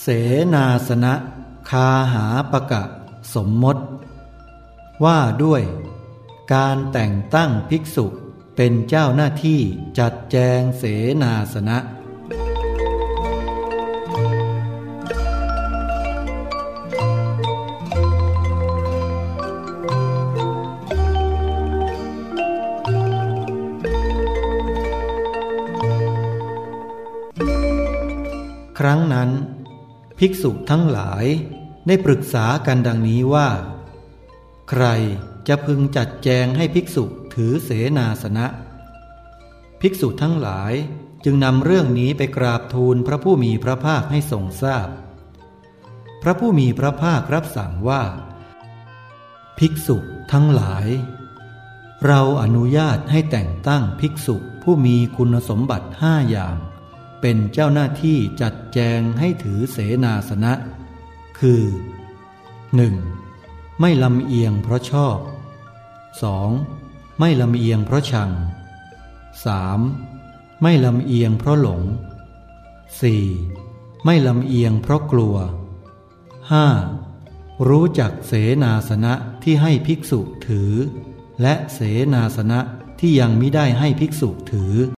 เสนาสนะ คาหาปะกะ สมมติ ว่าด้วย การแต่งตั้งภิกษุเป็นเจ้าหน้าที่จัดแจงเสนาสนะ ครั้งนั้น ภิกษุทั้งหลายได้ปรึกษากันดังนี้ว่า ใครจะพึงจัดแจงให้ภิกษุถือเสนาสนะ ภิกษุทั้งหลายจึงนำเรื่องนี้ไปกราบทูลพระผู้มีพระภาคให้ทรงทราบพพระผู้มีพระภาครับสั่งว่า ภิกษุทั้งหลาย เราอนุญาตให้แต่งตั้งภิกษุผู้มีคุณสมบัติห้าอย่าง เป็นเจ้าหน้าที่จัดแจงให้ถือเสนาสนะ คือ 1. ไม่ลำเอียงเพราะชอบ 2. ไม่ลำเอียงเพราะชัง 3. ไม่ลำเอียงเพราะหลง 4. ไม่ลำเอียงเพราะกลัว 5. รู้จักเสนาสนะที่ให้ภิกษุถือ และเสนาสนะที่ยังไม่ได้ให้ภิกษุถือ